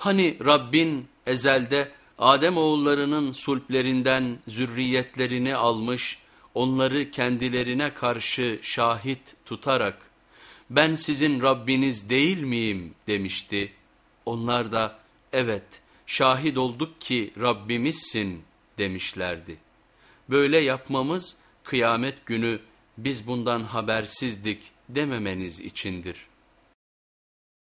Hani Rabbin ezelde Adem oğullarının sulplerinden zürriyetlerini almış, onları kendilerine karşı şahit tutarak, ben sizin Rabbiniz değil miyim demişti. Onlar da evet şahit olduk ki Rabbimizsin demişlerdi. Böyle yapmamız kıyamet günü biz bundan habersizdik dememeniz içindir.''